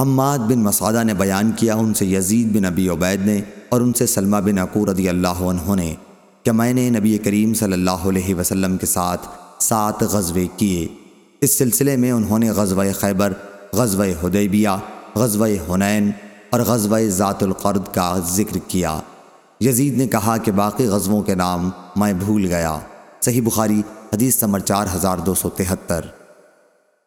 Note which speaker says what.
Speaker 1: حماد بن مسعدہ نے بیان کیا، ان سے یزید بن ابی عبید نے اور ان سے سلمہ بن عقور رضی اللہ عنہ نے کہ میں نے نبی کریم صلی اللہ علیہ وسلم کے ساتھ سات غزوے کیے۔ اس سلسلے میں انہوں نے غزوہ خیبر، غزوہ حدیبیہ، غزوہ حنین اور غزوہ ذات القرد کا ذکر کیا۔ یزید نے کہا کہ باقی غزووں کے نام میں بھول گیا۔ صحیح بخاری، حدیث سمر چار ہزار دو سو تہتر۔